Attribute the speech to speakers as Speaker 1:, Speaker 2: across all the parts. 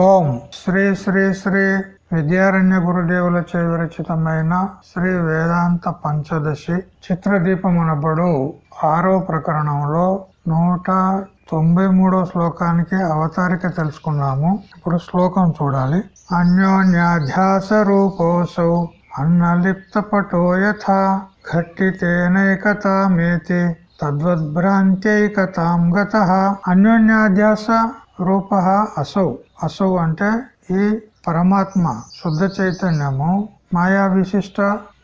Speaker 1: ఓం శ్రీ శ్రీ శ్రీ విద్యారణ్య గురుదేవుల చే విరచితమైన శ్రీ వేదాంత పంచదశి చిత్రదీపమునబడు ఆరో ప్రకరణంలో నూట తొంభై మూడో శ్లోకానికి అవతారిక తెలుసుకున్నాము ఇప్పుడు శ్లోకం చూడాలి. అన్యోన్యాధ్యాస రూపోసౌ అన్నలిప్త పటో యథా ఘట్టితేనైకతామేతి తద్వద్భ్రాంత్యైకతాం గత అన్యోన్యాధ్యాస రూప అసౌ అసౌ అంటే ఈ పరమాత్మ శుద్ధ చైతన్యము మాయా విశిష్ట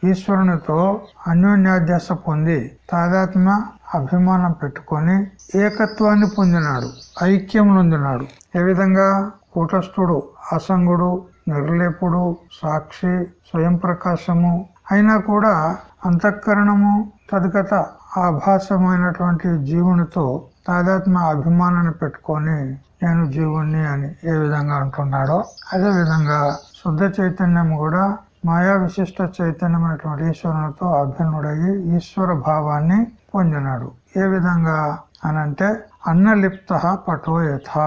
Speaker 1: ఈశ్వరునితో అన్యోన్యాధ్యాస పొంది తాదాత్మ అభిమానం పెట్టుకొని ఏకత్వాన్ని పొందినాడు ఐక్యం నొందినాడు ఏ విధంగా? కూటస్థుడు అసంగుడు నిర్లేపుడు సాక్షి స్వయం ప్రకాశము అయినా కూడా అంతఃకరణము తదుగత ఆభాసమైనటువంటి జీవునితో తాదాత్మ అభిమానాన్ని పెట్టుకొని నేను జీవుణ్ణి అని ఏ విధంగా అంటున్నాడో అదే విధంగా శుద్ధ చైతన్యం కూడా మాయా విశిష్ట చైతన్యమైనటువంటి ఈశ్వరునితో అభిన్నుడయ్యి ఈశ్వర భావాన్ని పొందినాడు. ఏ విధంగా అనంటే అన్నలిప్త పటో యథ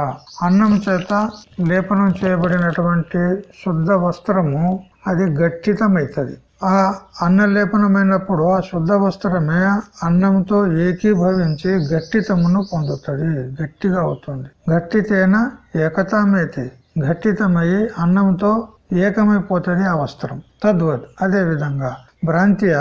Speaker 1: అన్నం చేత లేపనం చేయబడినటువంటి శుద్ధ వస్త్రము అది గట్టితమైతుంది. ఆ అన్న లేపనమైనప్పుడు ఆ శుద్ధ వస్త్రమే అన్నంతో ఏకీభవించి గట్టితమును పొందుతుంది. గట్టిగా అవుతుంది. గట్టితేన ఏకతామైతే. గట్టితమయ్యి అన్నంతో ఏకమైపోతుంది ఆ వస్త్రం. తద్వత్. అదే విధంగా భ్రాంతియ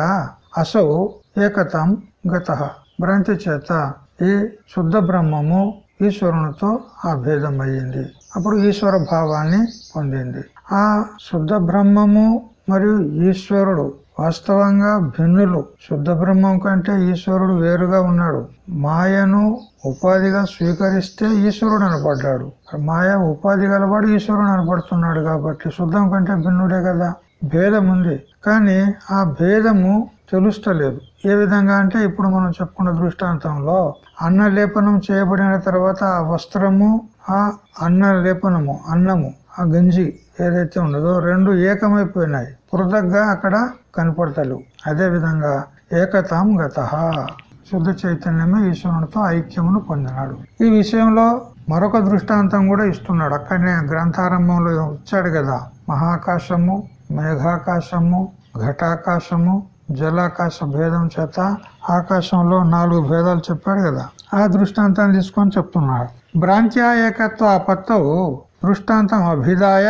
Speaker 1: అసౌ ఏకతం గత. భ్రాంతి చేత ఈ శుద్ధ బ్రహ్మము ఈశ్వరునితో ఆ భేదం అయ్యింది అప్పుడు ఈశ్వర భావాన్ని పొందింది. ఆ శుద్ధ బ్రహ్మము మరియు ఈశ్వరుడు వాస్తవంగా భిన్నులు. శుద్ధ బ్రహ్మం కంటే ఈశ్వరుడు వేరుగా ఉన్నాడు. మాయను ఉపాధిగా స్వీకరిస్తే ఈశ్వరుడు అనపడ్డాడు మాయ ఉపాధి గలవాడు ఈశ్వరుడు అనపడుతున్నాడు కాబట్టి శుద్ధం కంటే భిన్నుడే కదా? భేదం ఉంది కానీ ఆ భేదము తెలుస్తలేదు. ఏ విధంగా అంటే ఇప్పుడు మనం చెప్పుకున్న దృష్టాంతంలో అన్న లేపనం చేయబడిన తర్వాత ఆ వస్త్రము ఆ అన్న లేపనము అన్నము ఆ గంజి ఏదైతే ఉండదో రెండు ఏకమైపోయినాయి. పృథగ్గా అక్కడ కనపడతలు. అదే విధంగా ఏకతాం గత శుద్ధ చైతన్యమే ఈశ్వరునితో ఐక్యమును పొందినాడు. ఈ విషయంలో మరొక దృష్టాంతం కూడా ఇస్తున్నాడు. అక్కడనే గ్రంథారంభంలో ఇచ్చాడు కదా మహాకాశము మేఘాకాశము ఘటాకాశము జలాకాశ భేదం చేత ఆకాశంలో నాలుగు భేదాలు చెప్పాడు కదా. ఆ దృష్టాంతాన్ని తీసుకొని చెప్తున్నాడు. భ్రాంత్యా ఏకత్వ ఆపత్తవు. దృష్టాంతం అభిదాయ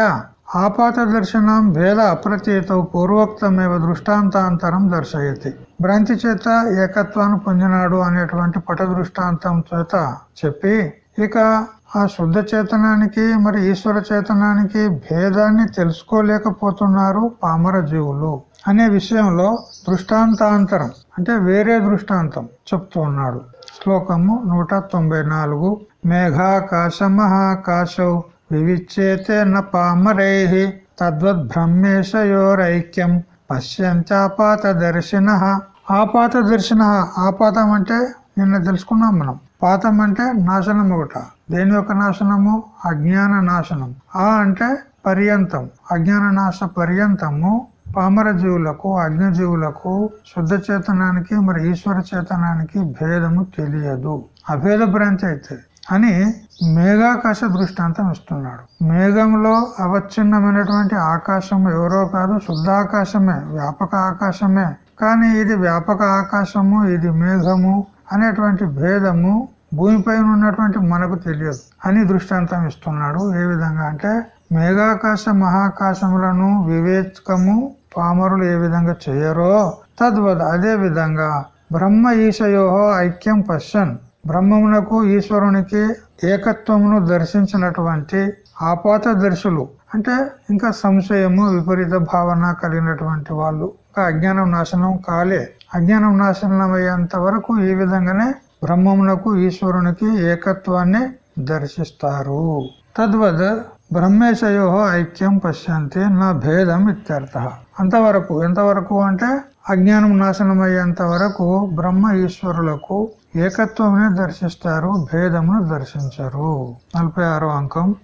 Speaker 1: ఆపాత దర్శనం భేద అప్రతీత పూర్వోక్తమేవ దృష్టాంతాంతరం దర్శయతి. భ్రాంతి చేత ఏకత్వాన్ని పొందినాడు అనేటువంటి పట దృష్టాంతం చేత చెప్పి ఇక ఆ శుద్ధ చేతనానికి మరి ఈశ్వర చేతనానికి భేదాన్ని తెలుసుకోలేకపోతున్నారు పామర జీవులు అనే విషయంలో దృష్టాంతాంతరం అంటే వేరే దృష్టాంతం చెప్తూ ఉన్నాడు. శ్లోకము నూట తొంభై నాలుగు. మేఘాకాశ మహాకాశౌ వివిచ్చేతే నామరై పామరై తద్వద్ బ్రహ్మేశయోరైక్యం పశ్యంచాపాత దర్శన ఆపాత దర్శన ఆపాతం అంటే నిన్న తెలుసుకున్నాం మనం. పాతం అంటే నాశనం ఒకట దేని యొక్క నాశనము? అజ్ఞాన నాశనం ఆ అంటే పర్యంతం. అజ్ఞాన నాశ పర్యంతము పామర జీవులకు అగ్నిజీవులకు శుద్ధ చేతనానికి మరి ఈశ్వర చేతనానికి భేదము తెలియదు. అభేద భ్రాంతి అయితే అని మేఘాకాశ దృష్టాంతం ఇస్తున్నాడు. మేఘంలో అవచ్ఛిన్నమైనటువంటి ఆకాశం ఎవరో కాదు శుద్ధాకాశమే వ్యాపక ఆకాశమే. కానీ ఇది వ్యాపక ఆకాశము ఇది మేఘము అనేటువంటి భేదము భూమిపైన ఉన్నటువంటి మనకు తెలియదు అని దృష్టాంతం ఇస్తున్నాడు. ఏ విధంగా అంటే మేఘాకాశ మహాకాశములను వివేకము పామరులు ఏ విధంగా చేయరో తద్వద్ అదే విధంగా బ్రహ్మ ఈశయోహో ఐక్యం పశ్చన్ బ్రహ్మమునకు ఈశ్వరునికి ఏకత్వమును దర్శించినటువంటి ఆపాత దర్శులు అంటే ఇంకా సంశయము విపరీత భావన కలిగినటువంటి వాళ్ళు. ఇంకా అజ్ఞానం నాశనం కాలే. అజ్ఞానం నాశనం అయ్యేంత వరకు ఈ విధంగానే బ్రహ్మమునకు ఈశ్వరునికి ఏకత్వాన్ని దర్శిస్తారు. తద్వద్ బ్రహ్మేశయో ఐక్యం పశ్యంతి నా భేదం ఇత్యర్థ. అంతవరకు ఎంతవరకు అంటే అజ్ఞానం నాశనం అయ్యేంత వరకు బ్రహ్మ ఈశ్వరులకు ఏకత్వమునే దర్శిస్తారు భేదమును దర్శించరు. నలభై ఆరో అంకం.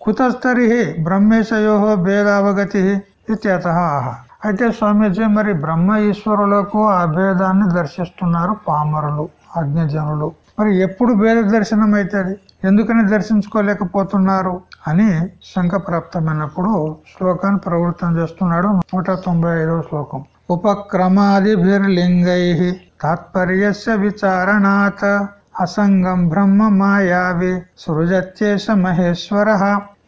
Speaker 1: కుతస్తరి బ్రహ్మేశయో భేదావగతి ఇత్యత అయితే స్వామీజీ మరి బ్రహ్మ ఈశ్వరులకు ఆ భేదాన్ని దర్శిస్తున్నారు పామరులు అజ్ఞజనులు మరి ఎప్పుడు భేద దర్శనం అవుతుంది ఎందుకని దర్శించుకోలేకపోతున్నారు? అని శంఖ ప్రాప్తమైనప్పుడు శ్లోకాన్ని ప్రవృత్తం చేస్తున్నాడు నూట తొంభై ఐదవ శ్లోకం. ఉపక్రమాదిభిర్లింగై తాత్పర్యస్య విచారణాత్ అసంగం బ్రహ్మ మాయావి సృజత్యేష మహేశ్వర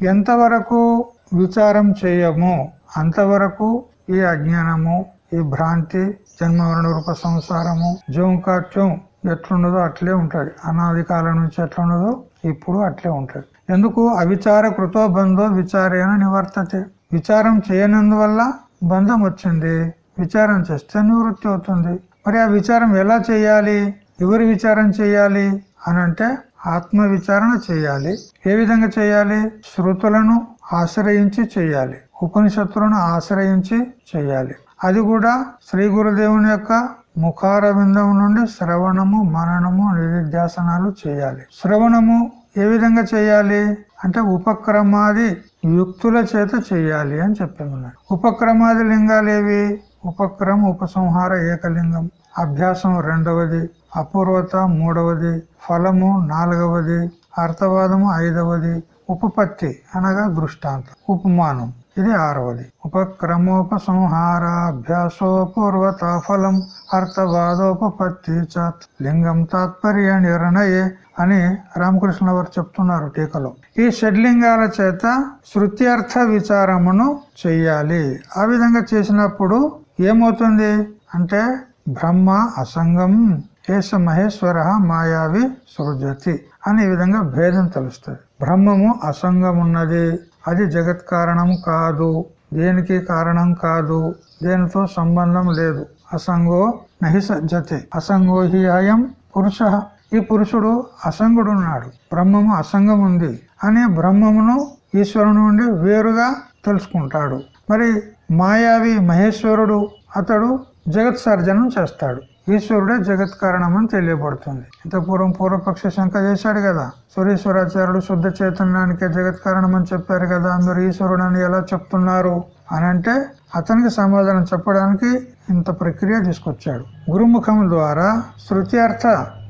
Speaker 1: ఎంతవరకు విచారం చేయము? అంతవరకు ఈ అజ్ఞానము ఈ భ్రాంతి జన్మవరణ రూప సంసారము జోంకాట్యం ఎట్లున్నదో అట్లే ఉంటుంది అనాది కాలం నుంచి ఎట్లున్నదో ఇప్పుడు అట్లే ఉంటాడు. ఎందుకు? అవిచార కృతో బంధో విచారేణ నివర్తతే. విచారం చేయనందువల్ల బంధం వచ్చింది. విచారం చేస్తే నివృత్తి అవుతుంది. మరి ఆ విచారం ఎలా చేయాలి? ఎవరి విచారం చేయాలి? అని అంటే ఆత్మ విచారణ చేయాలి. ఏ విధంగా చేయాలి? శృతులను ఆశ్రయించి చేయాలి. ఉపనిషత్తులను ఆశ్రయించి చేయాలి. అది కూడా శ్రీ గురుదేవుని యొక్క ముఖార బిందం నుండి శ్రవణము మననము నిధిధ్యాసనాలు చేయాలి. శ్రవణము ఏ విధంగా చేయాలి? అంటే ఉపక్రమాది యుక్తుల చేత చేయాలి అని చెప్పేమన్నాడు ఉపక్రమాది లింగాలేవి ఉపక్రమ ఉపసంహార ఏకలింగం. అభ్యాసం రెండవది అపూర్వత మూడవది ఫలము నాలుగవది అర్థవాదము ఐదవది ఉపపత్తి అనగా దృష్టాంతం. ఉపమానం. ఇది ఆరవది. ఉపక్రమోపసంహారాభ్యాసో పూర్వత ఫలం అర్థవాదోపత్తి చాత్ లింగం తాత్పర్య నిర్ణయే అని రామకృష్ణ వారు చెప్తున్నారు టీకలో. ఈ షడ్లింగాల చేత శృత్యర్థ విచారమును చెయ్యాలి. ఆ విధంగా చేసినప్పుడు ఏమవుతుంది? అంటే బ్రహ్మ అసంగం ఏష మహేశ్వర మాయావి సృజతి అనే విధంగా భేదం తెలుస్తుంది. బ్రహ్మము అసంగం ఉన్నది అది జగత్ కారణం కాదు దేనికి కారణం కాదు దేనితో సంబంధం లేదు. అసంగో నహి సజ్జతే. అసంగో హి అయం పురుష. ఈ పురుషుడు అసంగుడున్నాడు. బ్రహ్మము అసంగం ఉంది అనే బ్రహ్మమును ఈశ్వరుని నుండి వేరుగా తెలుసుకుంటాడు. మరి మాయావి మహేశ్వరుడు అతడు జగత్ సర్జనం చేస్తాడు. ఈశ్వరుడే జగత్ కారణం అని తెలియబడుతుంది. ఇంత పూర్వం పూర్వపక్ష శంక చేశాడు కదా. సురేశ్వరాచార్యుడు శుద్ధ చైతన్యానికే జగత్ కారణం అని చెప్పారు కదా. మీరు ఈశ్వరుడు అని ఎలా చెప్తున్నారు? అని అంటే అతనికి సమాధానం చెప్పడానికి ఇంత ప్రక్రియ తీసుకొచ్చాడు. గురుముఖం ద్వారా శృత్యార్థ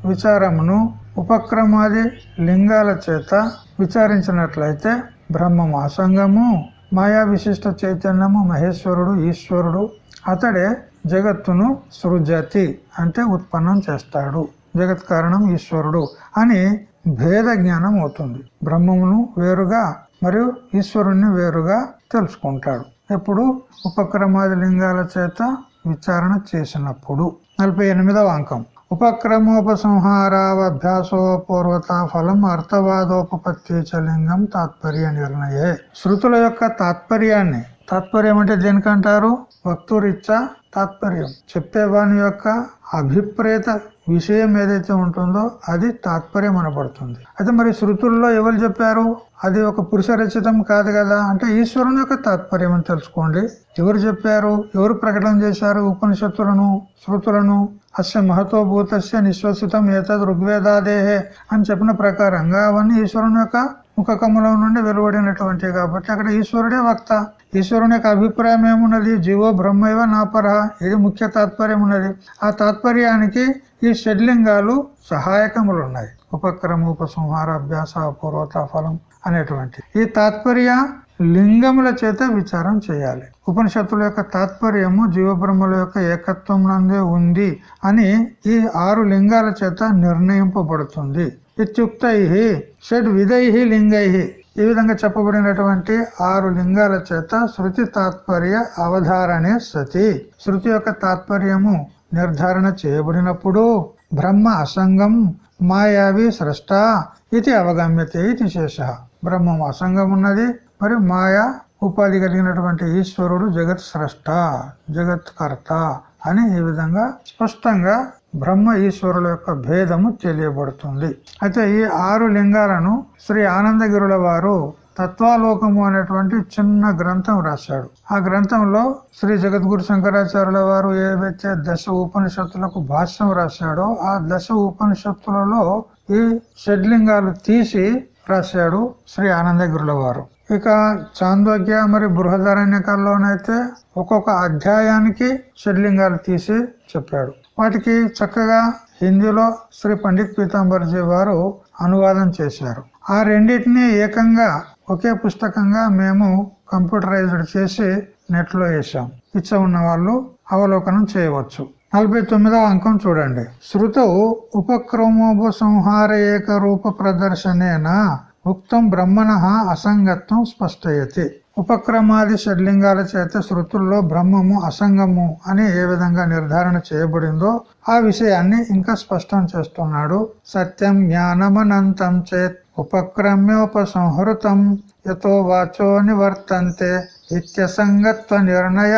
Speaker 1: విచారమును ఉపక్రమాది లింగాల చేత విచారించినట్లయితే బ్రహ్మము అసంగము మాయా విశిష్ట చైతన్యము మహేశ్వరుడు ఈశ్వరుడు అతడే జగత్తును సృజతి అంటే ఉత్పన్నం చేస్తాడు. జగత్ కారణం ఈశ్వరుడు అని భేద జ్ఞానం అవుతుంది. బ్రహ్మమును వేరుగా మరియు ఈశ్వరుణ్ణి వేరుగా తెలుసుకుంటాడు. ఎప్పుడు? ఉపక్రమాది లింగాల చేత విచారణ చేసినప్పుడు. నలభై ఎనిమిదవ అంకం. ఉపక్రమోపసంహారావభ్యాసోపూర్వత ఫలం అర్థవాదోపత్తి లింగం తాత్పర్య నిర్ణయే. శృతుల యొక్క తాత్పర్యాన్ని తాత్పర్యం అంటే దేనికంటారు? వక్తురిచ్చా తాత్పర్యం. చెప్పేవాని యొక్క అభిప్రేత విషయం ఏదైతే ఉంటుందో అది తాత్పర్యం అనబడుతుంది. అయితే మరి శృతుల్లో ఎవరు చెప్పారు? అది ఒక పురుష రచితం కాదు కదా. అంటే ఈశ్వరుని యొక్క తాత్పర్యం అని తెలుసుకోండి. ఎవరు చెప్పారు? ఎవరు ప్రకటన చేశారు ఉపనిషత్తులను శృతులను? అస్య మహతో భూతస్య నిశ్వసితం ఏతద్ ఋగ్వేదాదేహే అని చెప్పిన ప్రకారంగా అవన్నీ ఈశ్వరుని యొక్క ముఖ కమలం నుండి వెలువడినటువంటి కాబట్టి అక్కడ ఈశ్వరుడే వక్త. ఈశ్వరుని యొక్క అభిప్రాయం ఏమున్నది? జీవో బ్రహ్మైవ నాపర. ఇది ముఖ్య తాత్పర్యం ఉన్నది. ఆ తాత్పర్యానికి ఈ షడ్లింగాలు సహాయకములు ఉన్నాయి ఉపక్రమ ఉపసంహార అభ్యాస పూర్వత ఫలం అనేటువంటి ఈ తాత్పర్య లింగముల చేత విచారం చేయాలి. ఉపనిషత్తుల యొక్క తాత్పర్యము జీవబ్రహ్మల యొక్క ఏకత్వం నందే ఉంది అని ఈ ఆరు లింగాల చేత నిర్ణయింపబడుతుంది. ఇత్యుక్తై షడ్ విధై లింగై. ఈ విధంగా చెప్పబడినటువంటి ఆరు లింగాల చేత శృతి తాత్పర్య అవధారణే సతి. శృతి యొక్క తాత్పర్యము నిర్ధారణ చేయబడినప్పుడు బ్రహ్మ అసంగం మాయావి స్రష్ట ఇది అవగమ్యతే ఇది శేష. బ్రహ్మం అసంగం ఉన్నది మరి మాయా ఉపాధి కలిగినటువంటి ఈశ్వరుడు జగత్ స్రష్ట జగత్ కర్త అని ఈ విధంగా స్పష్టంగా బ్రహ్మ ఈశ్వరుల యొక్క భేదము తెలియబడుతుంది. అయితే ఈ ఆరు లింగాలను శ్రీ ఆనందగిరుల వారు తత్వాలోకము అనేటువంటి చిన్న గ్రంథం రాశాడు. ఆ గ్రంథంలో శ్రీ జగద్గురు శంకరాచార్యుల వారు ఏవైతే దశ ఉపనిషత్తులకు భాష్యం రాశాడో ఆ దశ ఉపనిషత్తులలో ఈ షడ్లింగాలు తీసి రాశాడు శ్రీ ఆనందగిరుల వారు. ఇక చాందోగ్య మరి బృహదారణ్యకాల్లోనైతే ఒక్కొక్క అధ్యాయానికి షడ్లింగాలు తీసి చెప్పాడు. వాటికి చక్కగా హిందీలో శ్రీ పండిత్ పీతాంబర్జీ వారు అనువాదం చేశారు. ఆ రెండింటినీ ఏకంగా ఒకే పుస్తకంగా మేము కంప్యూటరైజ్డ్ చేసి నెట్లో వేసాం ఇచ్చ ఉన్న వాళ్ళు అవలోకనం చేయవచ్చు. నలభై తొమ్మిదవ అంకం చూడండి. శృతవు ఉపక్రమోపసంహార ఏక రూప ప్రదర్శనేనా ఉక్తం బ్రహ్మణ అసంగత్వం స్పష్టయతి ఉపక్రమాది షడ్లింగాల చేత శృతుల్లో బ్రహ్మము అసంగము అని ఏ విధంగా నిర్ధారణ చేయబడిందో ఆ విషయాన్ని ఇంకా స్పష్టం చేస్తున్నాడు। సత్యం జ్ఞానమనంతం చేత్ ఉపక్రమ్యోపసంహృతం యతో వాచో నివర్తంతే ఇత్యసంగత్వ నిర్ణయ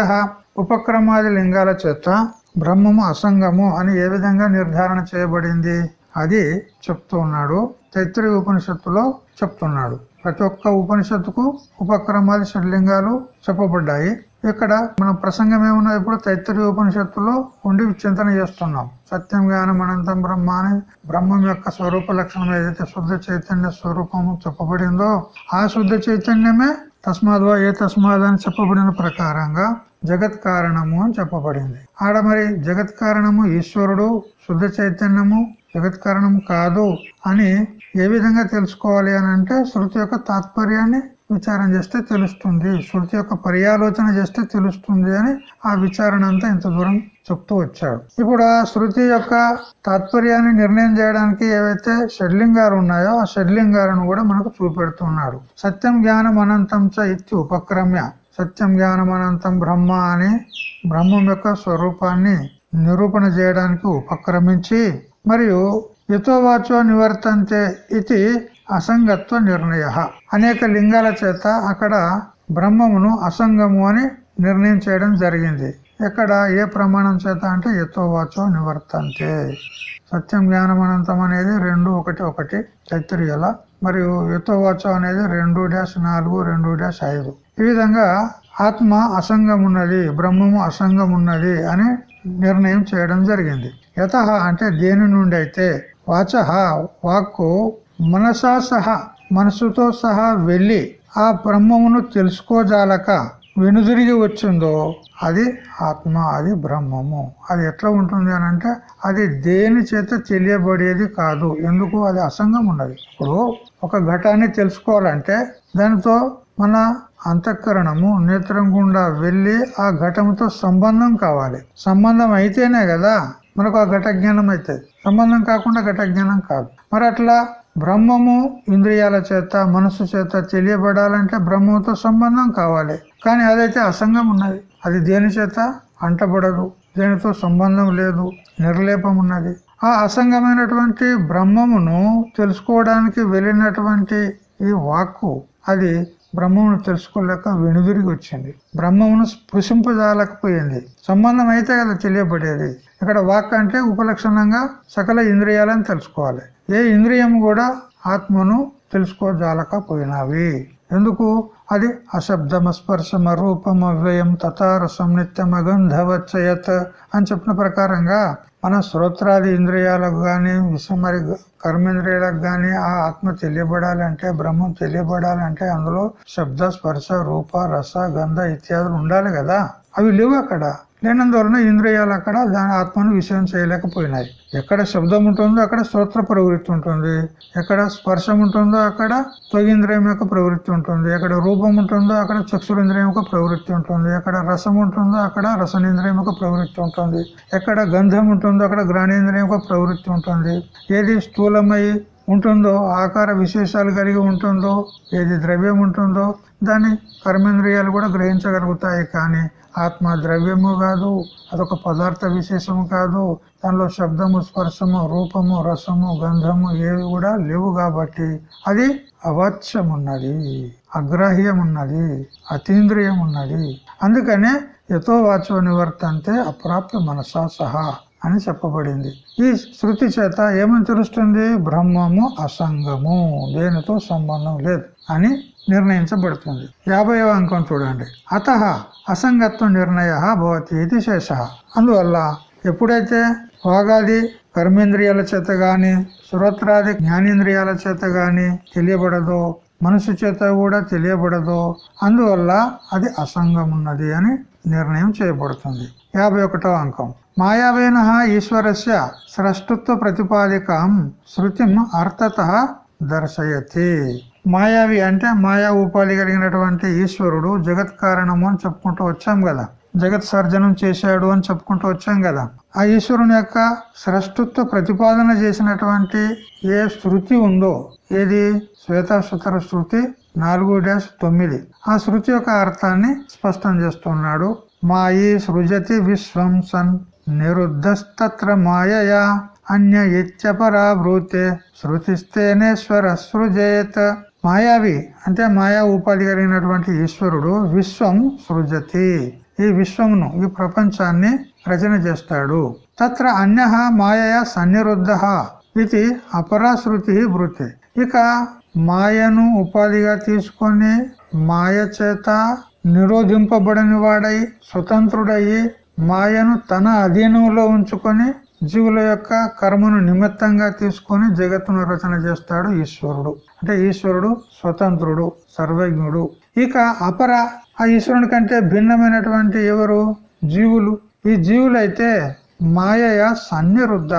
Speaker 1: ఉపక్రమాది లింగాల చేత బ్రహ్మము అసంగము అని ఏ విధంగా నిర్ధారణ చేయబడింది? అది చెప్తూ ఉన్నాడు। తైత్రి ఉపనిషత్తులో చెప్తున్నాడు. ప్రతి ఒక్క ఉపనిషత్తుకు ఉపక్రమాది షడ్లింగాలు చెప్పబడ్డాయి. ఇక్కడ మన ప్రసంగం ఏమన్నా ఇప్పుడు తైత్తరి ఉపనిషత్తులో ఉండి చింతన చేస్తున్నాం. సత్యం జ్ఞానం అనంతం బ్రహ్మ అని బ్రహ్మం యొక్క స్వరూప లక్షణం ఏదైతే శుద్ధ చైతన్య స్వరూపము చెప్పబడిందో ఆ శుద్ధ చైతన్యమే తస్మాద్వా ఏ తస్మాద్ అని చెప్పబడిన ప్రకారంగా జగత్ కారణము అని చెప్పబడింది. ఆడ మరి జగత్ కారణము ఈశ్వరుడు శుద్ధ చైతన్యము జగత్ కారణము కాదు అని ఏ విధంగా తెలుసుకోవాలి అని అంటే శృతి యొక్క తాత్పర్యాన్ని విచారం చేస్తే తెలుస్తుంది. శృతి యొక్క పర్యాలోచన చేస్తే తెలుస్తుంది అని ఆ విచారణ అంతా ఇంత దూరం చెప్తూ వచ్చాడు. ఇప్పుడు ఆ శృతి యొక్క తాత్పర్యాన్ని నిర్ణయం చేయడానికి ఏవైతే షడ్లింగాలు ఉన్నాయో ఆ షడ్లింగాలను కూడా మనకు చూపెడుతున్నాడు. సత్యం జ్ఞానం అనంతం చ ఇత్తి ఉపక్రమ్య. సత్యం జ్ఞానం అనంతం బ్రహ్మ అని బ్రహ్మం యొక్క స్వరూపాన్ని నిరూపణ చేయడానికి ఉపక్రమించి మరియు యథోవాచో నివర్తంతే ఇది అసంగత్వ నిర్ణయ. అనేక లింగాల చేత అక్కడ బ్రహ్మమును అసంగము అని నిర్ణయం చేయడం జరిగింది. ఎక్కడ ఏ ప్రమాణం చేత అంటే యథోవాచో నివర్తంతే. సత్యం జ్ఞానం అనంతం అనేది రెండు ఒకటి ఒకటి తైత్తిరియల మరియు యథోవాచో అనేది రెండు డాష్ నాలుగు రెండు డాష్ ఐదు. ఈ విధంగా ఆత్మ అసంగం ఉన్నది బ్రహ్మము అసంగం ఉన్నది అని నిర్ణయం చేయడం జరిగింది. యత అంటే దేని నుండి అయితే వాచ వాక్కు మనసా సహా మనసుతో సహా వెళ్ళి ఆ బ్రహ్మమును తెలుసుకోజాలక వెనుదిరిగి వచ్చిందో అది ఆత్మ అది బ్రహ్మము. అది ఎట్లా ఉంటుంది అని అంటే అది దేని చేత తెలియబడేది కాదు. ఎందుకు? అది అసంగం ఉన్నది. ఇప్పుడు ఒక ఘటాన్ని తెలుసుకోవాలంటే దానితో మన అంతఃకరణము నేత్రం గుండా వెళ్ళి ఆ ఘటముతో సంబంధం కావాలి. సంబంధం అయితేనే కదా మనకు ఆ ఘట జ్ఞానం అవుతుంది సంబంధం కాకుండా ఘట జ్ఞానం కాదు. మరి అట్లా బ్రహ్మము ఇంద్రియాల చేత మనసు చేత తెలియబడాలంటే బ్రహ్మంతో సంబంధం కావాలి. కానీ అదైతే అసంగం ఉన్నది. అది దేని చేత? అంటబడదు. దేనితో సంబంధం లేదు. నిర్లేపం ఉన్నది. ఆ అసంగమైనటువంటి బ్రహ్మమును తెలుసుకోవడానికి వెళ్ళినటువంటి ఈ వాక్కు అది బ్రహ్మమును తెలుసుకోలేక వెనుదిరిగి వచ్చింది. బ్రహ్మమును స్పృశింపజాలకపోయింది. సంబంధం అయితే కదా తెలియబడేది. ఇక్కడ వాక్ అంటే ఉపలక్షణంగా సకల ఇంద్రియాలని తెలుసుకోవాలి. ఏ ఇంద్రియం కూడా ఆత్మను తెలుసుకోజాలకపోయినవి. ఎందుకు? అది అశబ్దమ స్పర్శమ రూపమ వ్యయం తతారసం నిత్యమగంధవచ్చయత్ అని చెప్పిన ప్రకారంగా మన శ్రోత్రాది ఇంద్రియాలకు కానీ మరి కర్మేంద్రియాలకు కానీ ఆ ఆత్మ తెలియబడాలంటే బ్రహ్మం తెలియబడాలంటే అందులో శబ్ద స్పర్శ రూప రస గంధ ఇత్యాదులు ఉండాలి కదా. అవి లేవు అక్కడ. లేనందువలన ఇంద్రియాలు అక్కడ దాని ఆత్మను విషయం చేయలేకపోయినాయి. ఎక్కడ శబ్దం ఉంటుందో అక్కడ శ్రోత్ర ప్రవృత్తి ఉంటుంది. ఎక్కడ స్పర్శం ఉంటుందో అక్కడ త్వగింద్రియం యొక్క ప్రవృత్తి ఉంటుంది. ఎక్కడ రూపం ఉంటుందో అక్కడ చక్షురింద్రియం యొక్క ప్రవృత్తి ఉంటుంది. ఎక్కడ రసం ఉంటుందో అక్కడ రసనేంద్రియం యొక్క ప్రవృత్తి ఉంటుంది. ఎక్కడ గంధం ఉంటుందో అక్కడ గ్రాణేంద్రియం యొక్క ప్రవృత్తి ఉంటుంది. ఏది స్థూలమై ఉంటుందో ఆకార విశేషాలు కలిగి ఉంటుందో ఏది ద్రవ్యం ఉంటుందో దాన్ని కర్మేంద్రియాలు కూడా గ్రహించగలుగుతాయి కానీ ఆత్మ ద్రవ్యము కాదు అదొక పదార్థ విశేషము కాదు. దానిలో శబ్దము స్పర్శము రూపము రసము గంధము ఏవి కూడా లేవు కాబట్టి అది అవాచ్యం ఉన్నది అతీంద్రియమున్నది. ఉన్నది అతీంద్రియం ఉన్నది అందుకనే యథో వాచో నివర్తంతే అప్రాప్య మనసా సహా. అని చెప్పబడింది. ఈ శృతి చేత ఏమని తెలుస్తుంది? బ్రహ్మము అసంగము. దేనితో సంబంధం లేదు అని నిర్ణయించబడుతుంది. యాభైవ అంకం చూడండి. అత అసంగత్వ నిర్ణయ భవతి ఇది శేష. అందువల్ల ఎప్పుడైతే వాగాది కర్మేంద్రియాల చేత గాని శ్రోత్రాది జ్ఞానేంద్రియాల చేత గాని తెలియబడదో మనసు చేత కూడా తెలియబడదో అందువల్ల అది అసంగం ఉన్నది అని నిర్ణయం చేయబడుతుంది. యాభై ఒకటో అంకం. మాయావేన ఈశ్వరస్య స్రష్టత్వ ప్రతిపాదికం శృతిం అర్థత దర్శయతి. మాయావి అంటే మాయా ఉపాధి కలిగినటువంటి ఈశ్వరుడు జగత్ కారణము అని చెప్పుకుంటూ వచ్చాం కదా. జగత్ సర్జనం చేశాడు అని చెప్పుకుంటూ వచ్చాం కదా. ఆ ఈశ్వరుని యొక్క సృష్టిత్వ ప్రతిపాదన చేసినటువంటి ఏ శృతి ఉందో ఏది? శ్వేతాశ్వతర శృతి నాలుగు డాష్ తొమ్మిది. ఆ శృతి యొక్క అర్థాన్ని స్పష్టం చేస్తున్నాడు. మాయి సృజతి విశ్వం సన్ నిరుద్ధస్తత్ర మాయయా అన్య ఇత్యపరాభృతే శృతిస్తేనేశ్వర సృజేత్. మాయావి అంటే మాయా ఉపాధి కలిగినటువంటి ఈశ్వరుడు విశ్వం సృజతి. ఈ విశ్వమును ఈ ప్రపంచాన్ని రచన చేస్తాడు. తత్ర అన్య మాయయా సన్నిరుద్ధ ఇది అపరాశృతి వృత్తి. ఇక మాయను ఉపాధిగా తీసుకొని మాయ చేత నిరోధింపబడని వాడై స్వతంత్రుడయి మాయను తన అధీనంలో ఉంచుకొని జీవుల యొక్క కర్మను నిమిత్తంగా తీసుకొని జగత్తును రచన చేస్తాడు ఈశ్వరుడు. అంటే ఈశ్వరుడు స్వతంత్రుడు సర్వజ్ఞుడు. ఇక అపర ఆ ఈశ్వరుని కంటే భిన్నమైనటువంటి ఎవరు? జీవులు. ఈ జీవులైతే మాయయ సన్నిరుద్ధ.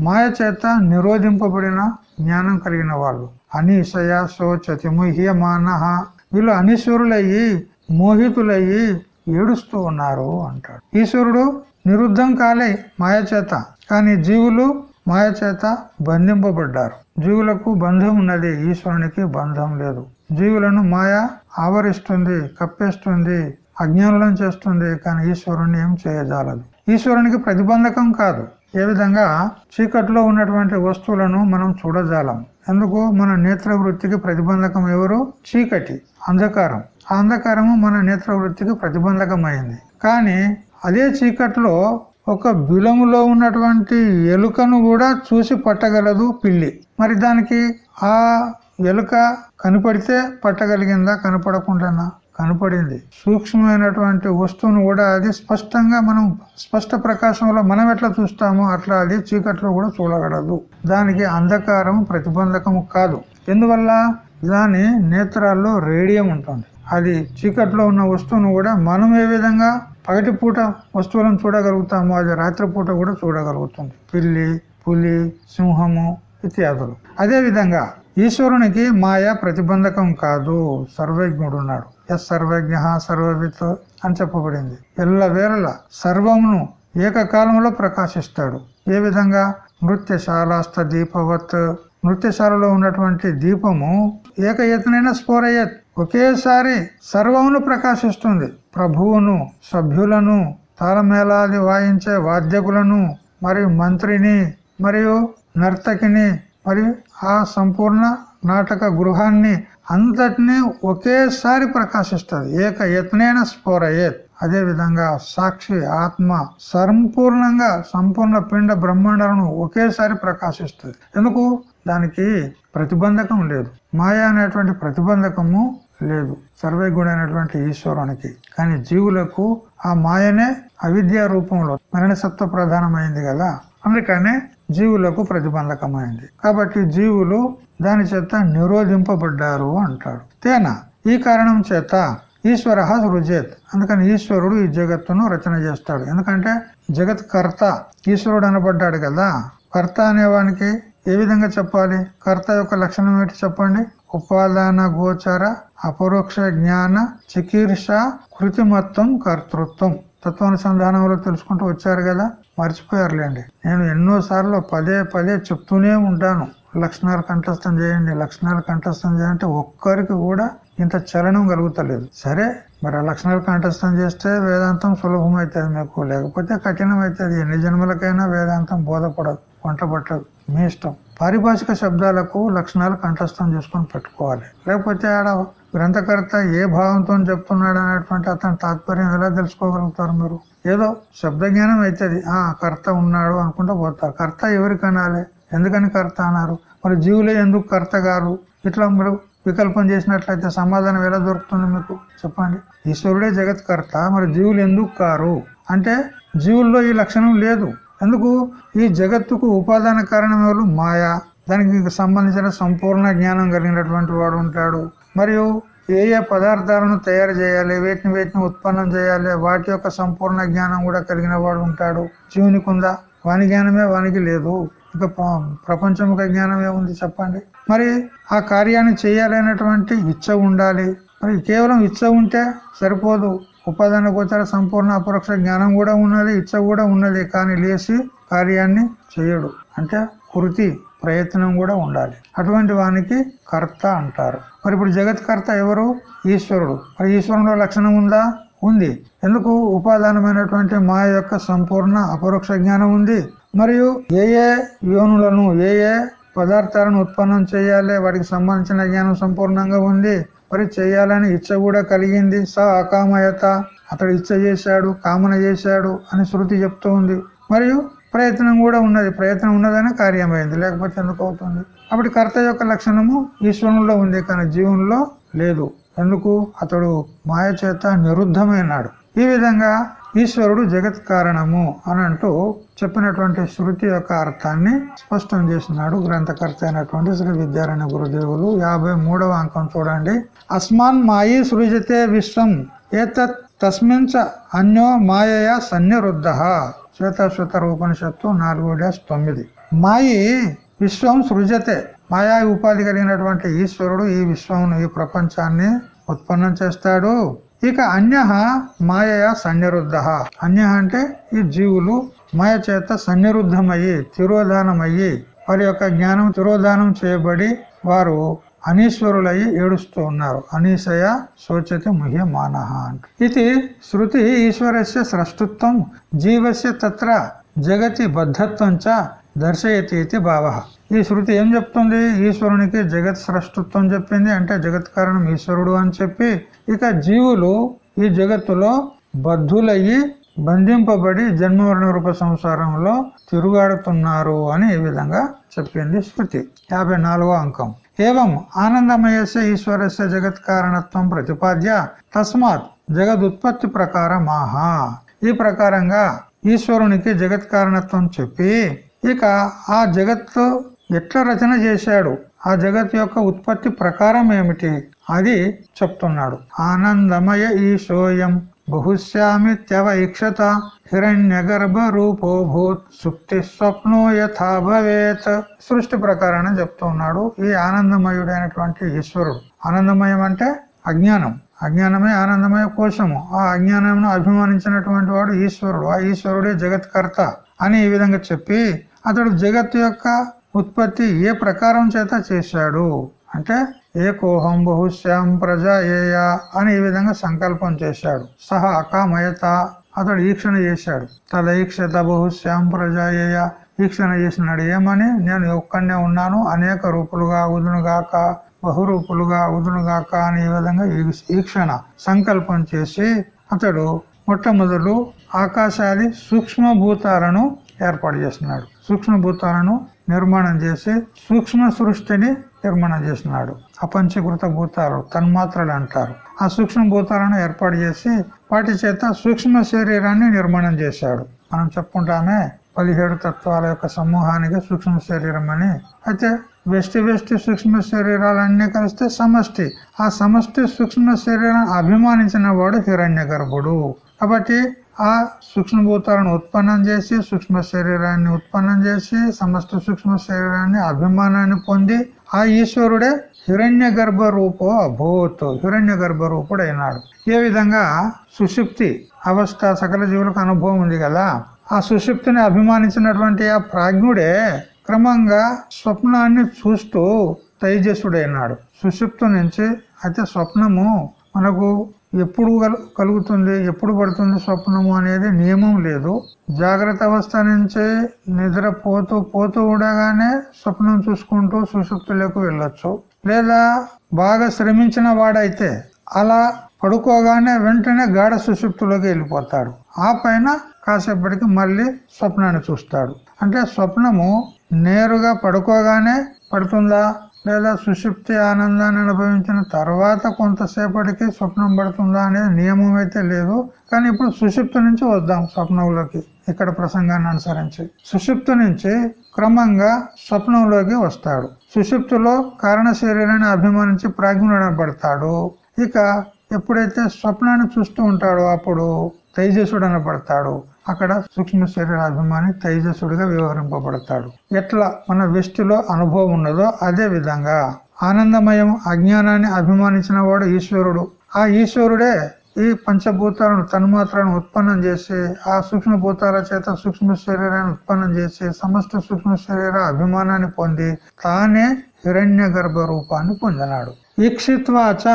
Speaker 1: మాయ చేత నిరోధింపబడిన జ్ఞానం కలిగిన వాళ్ళు. అనీశయ శోచతి ముహ్యమాన వీళ్ళు అనీశ్వరులయ్యి మోహితులయ్యి ఏడుస్తూ ఉన్నారు అంటాడు. ఈశ్వరుడు నిరుద్ధం కాలే మాయచేత కానీ జీవులు మాయచేత బంధింపబడ్డారు. జీవులకు బంధం ఉన్నది ఈశ్వరునికి బంధం లేదు. జీవులను మాయ ఆవరిస్తుంది కప్పేస్తుంది అజ్ఞానులను చేస్తుంది కానీ ఈశ్వరుణ్ణి ఏం చేయజాలదు. ఈశ్వరునికి ప్రతిబంధకం కాదు. ఏ విధంగా చీకట్లో ఉన్నటువంటి వస్తువులను మనం చూడజాలం. ఎందుకు? మన నేత్ర వృత్తికి ప్రతిబంధకం ఎవరు? చీకటి అంధకారం. అంధకారము మన నేత్ర వృత్తికి ప్రతిబంధకమైంది. కానీ అదే చీకట్లో ఒక బిలములో ఉన్నటువంటి ఎలుకను కూడా చూసి పట్టగలదు పిల్లి. మరి దానికి ఆ ఎలుక కనపడితే పట్టగలిగిందా? కనపడకుండానా? కనపడింది. సూక్ష్మమైనటువంటి వస్తువును కూడా అది స్పష్టంగా మనం స్పష్ట ప్రకాశంలో మనం ఎట్లా చూస్తామో అట్లా అది చీకట్లో కూడా చూడగలదు. దానికి అంధకారం ప్రతిబంధకము కాదు. ఎందువల్ల? దాని నేత్రాల్లో రేడియం ఉంటుంది. అది చీకట్లో ఉన్న వస్తువును కూడా మనం ఏ విధంగా పగటి పూట వస్తువులను చూడగలుగుతామో అది రాత్రిపూట కూడా చూడగలుగుతుంది. పిల్లి పులి సింహము ఇత్యాదులు. అదే విధంగా ఈశ్వరునికి మాయ ప్రతిబంధకం కాదు. సర్వజ్ఞుడు ఉన్నాడు. ఎస్ సర్వజ్ఞ సర్వవిత్ అని చెప్పబడింది. ఎల్లవేళల సర్వమును ఏకకాలంలో ప్రకాశిస్తాడు. ఏ విధంగా? నృత్యశాలాస్త దీపవత్. నృత్యశాలలో ఉన్నటువంటి దీపము ఏకయత్నైన స్ఫోరయత్. ఒకేసారి సర్వమును ప్రకాశిస్తుంది. ప్రభువును సభ్యులను తాళమేళాది వాయించే వాద్యకులను మరియు మంత్రిని మరియు నర్తకిని మరియు ఆ సంపూర్ణ నాటక గృహాన్ని అంతటినీ ఒకేసారి ప్రకాశిస్తుంది. ఏక యత్నైన స్ఫోరయేత్. అదే విధంగా సాక్షి ఆత్మ సంపూర్ణంగా సంపూర్ణ పిండ బ్రహ్మాండాలను ఒకేసారి ప్రకాశిస్తుంది. ఎందుకు? దానికి ప్రతిబంధకం లేదు. మాయా అనేటువంటి ప్రతిబంధకము లేదు. సర్వగుణైనటువంటి ఈశ్వరునికి. కానీ జీవులకు ఆ మాయనే అవిద్య రూపంలో మరణసత్వ ప్రధానమైంది కదా. అందుకనే జీవులకు ప్రతిబంధకమైంది. కాబట్టి జీవులు దాని చేత నిరోధింపబడ్డారు అంటాడు. తేనా? ఈ కారణం చేత ఈశ్వర సృజేత్. అందుకని ఈశ్వరుడు ఈ జగత్తును రచన చేస్తాడు. ఎందుకంటే జగత్ కర్త ఈశ్వరుడు అనబడ్డాడు కదా. కర్త అనేవానికి ఏ విధంగా చెప్పాలి? కర్త యొక్క లక్షణం ఏంటి చెప్పండి? ఉపాదాన గోచర అపరోక్ష జ్ఞాన చికీర్ష కృతిమత్వం కర్తృత్వం. తత్వానుసంధానంలో తెలుసుకుంటూ వచ్చారు కదా? మర్చిపోయారులేండి. నేను ఎన్నోసార్లు పదే పదే చెప్తూనే ఉంటాను. లక్షణాలు కంఠస్థం చేయండి. లక్షణాలు కంఠస్థం చేయంటే ఒక్కరికి కూడా ఇంత చలనం కలుగుతలేదు. సరే మరి ఆ లక్షణాలు కంఠస్థం చేస్తే వేదాంతం సులభం అవుతుంది మీకు లేకపోతే కఠినం అవుతుంది ఎన్ని జన్మలకైనా వేదాంతం బోధపడదు. వంట పట్టదు మీ ఇష్టం. పారిభాషిక శబ్దాలకు లక్షణాలు కంఠస్థం చేసుకొని పెట్టుకోవాలి. లేకపోతే ఆడ గ్రంథకర్త ఏ భావంతో చెప్తున్నాడు అనేటువంటి అతని తాత్పర్యం ఎలా తెలుసుకోగలుగుతారు మీరు? ఏదో శబ్ద జ్ఞానం అవుతుంది ఆ కర్త ఉన్నాడు అనుకుంటూ పోతారు. కర్త ఎవరికి అనాలి? ఎందుకని కర్త అన్నారు? మరి జీవులే ఎందుకు కర్త గారు? ఇట్లా మీరు వికల్పం చేసినట్లయితే సమాధానం ఎలా దొరుకుతుంది మీకు? చెప్పండి. ఈశ్వరుడే జగత్ కర్త మరి జీవులు ఎందుకు కారు? అంటే జీవుల్లో ఈ లక్షణం లేదు. అందుకు ఈ జగత్తుకు ఉపాదాన కారణం ఎవరు మాయా. దానికి సంబంధించిన సంపూర్ణ జ్ఞానం కలిగినటువంటి వాడు ఉంటాడు. మరియు ఏ ఏ పదార్థాలను తయారు చేయాలి వేటిని వేటిని ఉత్పన్నం చేయాలి వాటి యొక్క సంపూర్ణ జ్ఞానం కూడా కలిగిన వాడు ఉంటాడు. జీవునికి ఉందా వాని జ్ఞానమే వానికి లేదు. ఇక ప్రపంచముఖ జ్ఞానం ఏముంది చెప్పండి? మరి ఆ కార్యాన్ని చేయాలనేటువంటి ఇచ్చ ఉండాలి. మరి కేవలం ఇచ్చ ఉంటే సరిపోదు. ఉపాదాన గోచర సంపూర్ణ అపరోక్ష జ్ఞానం కూడా ఉన్నది ఇచ్చ కూడా ఉన్నది కానీ లేచి కార్యాన్ని చేయడు. అంటే కృతి ప్రయత్నం కూడా ఉండాలి. అటువంటి వానికి కర్త అంటారు. మరి ఇప్పుడు జగత్కర్త ఎవరు? ఈశ్వరుడు. మరి ఈశ్వరుడు లక్షణం ఉందా? ఉంది. ఎందుకు? ఉపాదానమైనటువంటి మాయ యొక్క సంపూర్ణ అపరోక్ష జ్ఞానం ఉంది. మరియు ఏ ఏ యోనులను ఏ ఏ పదార్థాలను ఉత్పన్నం చేయాలి వాటికి సంబంధించిన జ్ఞానం సంపూర్ణంగా ఉంది. మరి చేయాలని ఇచ్చ కూడా కలిగింది. స అకామయత. అతడు ఇచ్చ చేశాడు కామన చేశాడు అని శృతి చెప్తూ ఉంది. మరియు ప్రయత్నం కూడా ఉన్నది. ప్రయత్నం ఉన్నదనే కార్యమైంది. లేకపోతే ఎందుకు అవుతుంది? అప్పుడు కర్త యొక్క లక్షణము ఈశ్వరంలో ఉంది కానీ జీవంలో లేదు. ఎందుకు? అతడు మాయ చేత నిరుద్ధమైనాడు. ఈ విధంగా ఈశ్వరుడు జగత్ కారణము అని అంటూ చెప్పినటువంటి శృతి యొక్క అర్థాన్ని స్పష్టం చేసినాడు గ్రంథకర్త అయినటువంటి శ్రీ విద్యారాయణ గురుదేవులు. యాభై మూడవ అంకం చూడండి. అస్మాన్ మాయి సృజతే విశ్వం ఏతత్ తస్మించ అన్యో మాయయా సన్నిరుద్ధ. శ్వేతాశ్వత ఉపనిషత్తు నాలుగు డాష్ తొమ్మిది. మాయి విశ్వం సృజతే మాయా ఉపాధి కలిగినటువంటి ఈశ్వరుడు ఈ విశ్వం ఈ ప్రపంచాన్ని ఉత్పన్నం చేస్తాడు. ఇక అన్య మాయయా సన్నిరుద్ధ. అన్య అంటే ఈ జీవులు మాయ చేత సన్నిరుద్ధమయ్యి తిరోధానమయ్యి వారి యొక్క జ్ఞానం తిరోధానం చేయబడి వారు అనీశ్వరులయ్యి ఏడుస్తూ ఉన్నారు. అనీశయ శోచతి ముహ్య మానహ ఇది శృతి ఈశ్వరస్య స్రష్టత్వం జీవస్య తత్ర జగతి బద్ధత్వం చ దర్శయతి ఇది భావ. ఈ శృతి ఏం చెప్తుంది? ఈశ్వరునికి జగత్ స్రష్టత్వం చెప్పింది. అంటే జగత్ కారణం ఈశ్వరుడు అని చెప్పి ఇక జీవులు ఈ జగత్తులో బద్ధులయ్యి బంధింపబడి జన్మవరణ రూప సంసారంలో తిరుగాడుతున్నారు అని ఈ విధంగా చెప్పింది శృతి. యాభై అంకం. ఏవం ఆనందమయస్య ఈశ్వరస్య జగత్ కారణత్వం ప్రతిపాద్య తస్మాత్ జగదుత్పత్తి ప్రకారం ఆహా ఈ ప్రకారంగా ఈశ్వరునికి జగత్ కారణత్వం చెప్పి ఇక ఆ జగత్తు ఎట్లా రచన చేశాడు? ఆ జగత్ యొక్క ఉత్పత్తి ప్రకారం ఏమిటి? అది చెప్తున్నాడు. ఆనందమయ ఈశోయం బహుశ్యామిత్యవైక్షత హిరణ్య గర్భ రూపోభూత్ సుప్తి స్వప్నో యథా భవేత్ సృష్టి ప్రకారాన్ని చెప్తున్నాడు ఈ ఆనందమయుడైనటువంటి ఈశ్వరుడు. ఆనందమయం అంటే అజ్ఞానం. అజ్ఞానమే ఆనందమయ కోశము. ఆ అజ్ఞానంను అభిమానించినటువంటి వాడు ఈశ్వరుడు. ఆ ఈశ్వరుడే జగత్కర్త అని ఈ విధంగా చెప్పి అతడు జగత్తు యొక్క ఉత్పత్తి ఏ ప్రకారం చేత చేశాడు? అంటే ఏ కోహం బహుశ్యాం ప్రజా ఏయా అని ఈ విధంగా సంకల్పం చేశాడు. సహ అకామయత అతడు ఈక్షణ చేశాడు. తదీక్షత బహుశ్యాం ప్రజా ఏయ ఈక్షణ చేసినాడు. ఏమని? నేను ఒక్కనే ఉన్నాను అనేక రూపులుగా ఉదునుగాక బహురూపులుగా ఉదునుగాక అని ఈ విధంగా ఈక్షణ సంకల్పం చేసి అతడు మొట్టమొదలు ఆకాశాది సూక్ష్మభూతాలను ఏర్పాటు చేస్తున్నాడు సూక్ష్మభూతాలను నిర్మాణం చేసి సూక్ష్మ సృష్టిని నిర్మాణం చేసినాడు అపంచకృత భూతాలు తన్మాత్రలు అంటారు. ఆ సూక్ష్మ భూతాలను ఏర్పాటు చేసి వాటి చేత సూక్ష్మ శరీరాన్ని నిర్మాణం చేశాడు. మనం చెప్పుకుంటామే పదిహేడు తత్వాల యొక్క సమూహానికి సూక్ష్మ శరీరం అని. అయితే వెష్టి వెష్టి సూక్ష్మ శరీరాలన్నీ కలిస్తే సమష్టి. ఆ సమష్టి సూక్ష్మ శరీరాన్ని అభిమానించిన వాడు హిరణ్య గర్భుడు కాబట్టి ఆ సూక్ష్మభూతాలను ఉత్పన్నం చేసి సూక్ష్మ శరీరాన్ని ఉత్పన్నం చేసి సమస్త సూక్ష్మ శరీరాన్ని అభిమానాన్ని పొంది ఆ ఈశ్వరుడే హిరణ్య గర్భ రూపో అభూత్ హిరణ్య గర్భ రూపుడు అయినాడు ఏ విధంగా? సుషుప్తి అవస్థ సకల జీవులకు అనుభవం ఉంది కదా. ఆ సుషుప్తిని అభిమానించినటువంటి ఆ ప్రాజ్ఞుడే క్రమంగా స్వప్నాన్ని చూస్తూ తైజసుడైనాడు సుషుప్తు నుంచి అయితే స్వప్నము మనకు ఎప్పుడు కలుగుతుంది ఎప్పుడు పడుతుంది స్వప్నము అనేది నియమం లేదు. జాగ్రత్త అవస్థ నుంచి నిద్ర పోతూ పోతూ ఉండగానే స్వప్నం చూసుకుంటూ సుశుక్తులకు వెళ్ళొచ్చు. లేదా బాగా శ్రమించిన వాడైతే అలా పడుకోగానే వెంటనే గాఢ సుశుక్తులోకి వెళ్ళిపోతాడు. ఆ పైన కాసేపటికి మళ్ళీ స్వప్నాన్ని చూస్తాడు. అంటే స్వప్నము నేరుగా పడుకోగానే పడుతుందా? లేదా సుషుప్తి ఆనందాన్ని అనుభవించిన తర్వాత కొంతసేపటికి స్వప్నం పడుతుందా అనేది నియమం అయితే లేదు. కానీ ఇప్పుడు సుషుప్తి నుంచి వద్దాం స్వప్నంలోకి. ఇక్కడ ప్రసంగాన్ని అనుసరించి. సుషుప్తి నుంచి క్రమంగా స్వప్నంలోకి వస్తాడు. సుషుప్తిలో కారణ శరీరాన్ని అభిమానించి ప్రాజ్ఞుడనబడతాడు. ఇక ఎప్పుడైతే స్వప్నాన్ని చూస్తూ ఉంటాడో అప్పుడు తేజస్సుడు అనబడతాడు అక్కడ సూక్ష్మ శరీర అభిమాని తైజసుడిగా వ్యవహరింపబడతాడు ఎట్లా మన వ్యష్టిలో అనుభవం ఉన్నదో అదే విధంగా ఆనందమయం అజ్ఞానాన్ని అభిమానించిన వాడు ఈశ్వరుడు. ఆ ఈశ్వరుడే ఈ పంచభూతాలను తన్మాత్రను ఉత్పన్నం చేసి ఆ సూక్ష్మభూతాల చేత సూక్ష్మ శరీరాన్ని ఉత్పన్నం చేసి సమస్త సూక్ష్మ శరీర అభిమానాన్ని పొంది తానే హిరణ్య గర్భ రూపాన్ని పొందినాడు. ఈక్షిత్వాచ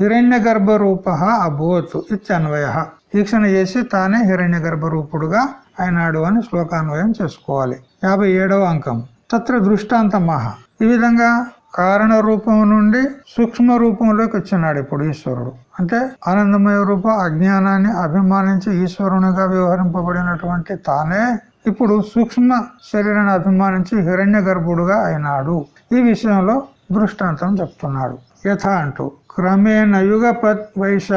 Speaker 1: హిరణ్య గర్భ రూప అభూత్ ఇత్యన్వయ. ఈక్షణ చేసి తానే హిరణ్య గర్భ రూపుడుగా అయినాడు అని శ్లోకాన్వయం చేసుకోవాలి. యాభై అంకం. తత్ర దృష్టాంతమహ. ఈ విధంగా కారణ రూపం నుండి సూక్ష్మ రూపంలోకి వచ్చినాడు ఇప్పుడు ఈశ్వరుడు. అంటే ఆనందమయ రూప అజ్ఞానాన్ని అభిమానించి ఈశ్వరునిగా వ్యవహరింపబడినటువంటి తానే ఇప్పుడు సూక్ష్మ శరీరాన్ని అభిమానించి హిరణ్య గర్భుడుగా అయినాడు. ఈ విషయంలో దృష్టాంతం చెప్తున్నాడు. యథ అంటూ క్రమేణ యుగపత్ వైశ